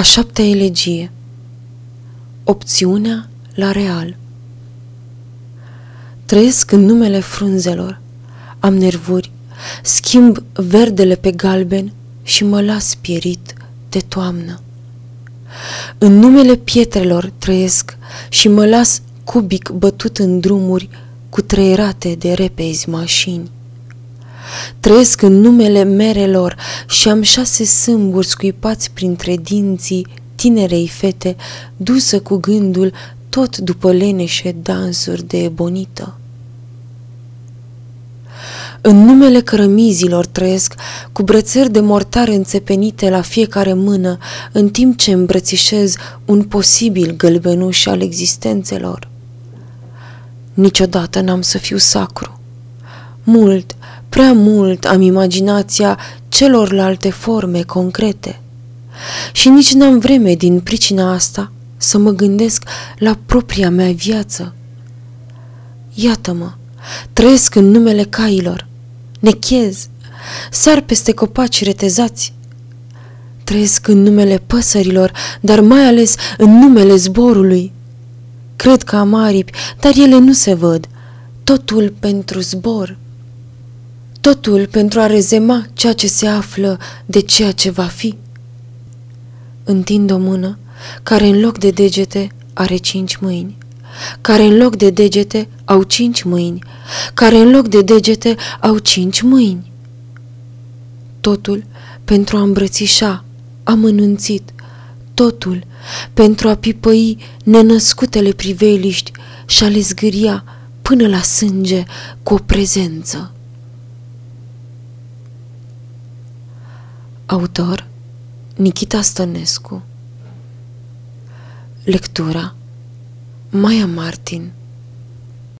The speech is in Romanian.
A șaptea elegie Opțiunea la real Trăiesc în numele frunzelor, am nervuri, schimb verdele pe galben și mă las pierit de toamnă. În numele pietrelor trăiesc și mă las cubic bătut în drumuri cu trăierate de repezi mașini. Trăiesc în numele merelor și am șase sâmburi scuipați printre dinții tinerei fete, dusă cu gândul tot după leneșe dansuri de ebonită. În numele cărămizilor trăiesc, cu brățări de mortare înțepenite la fiecare mână, în timp ce îmbrățișez un posibil gălbenuș al existențelor. Niciodată n-am să fiu sacru. Mult, prea mult am imaginația celorlalte forme concrete. Și nici n-am vreme din pricina asta să mă gândesc la propria mea viață. Iată-mă, trăiesc în numele cailor, nechez, sar peste copaci retezați. Trăiesc în numele păsărilor, dar mai ales în numele zborului. Cred că am aripi, dar ele nu se văd. Totul pentru zbor. Totul pentru a rezema ceea ce se află de ceea ce va fi. Întind o mână care în loc de degete are cinci mâini care în loc de degete au cinci mâini, care în loc de degete au cinci mâini. Totul pentru a îmbrățișa, amănunțit, totul pentru a pipăi nenăscutele priveliști și a le zgâria până la sânge cu o prezență. Autor Nikita Stănescu. Lectura Maya Martin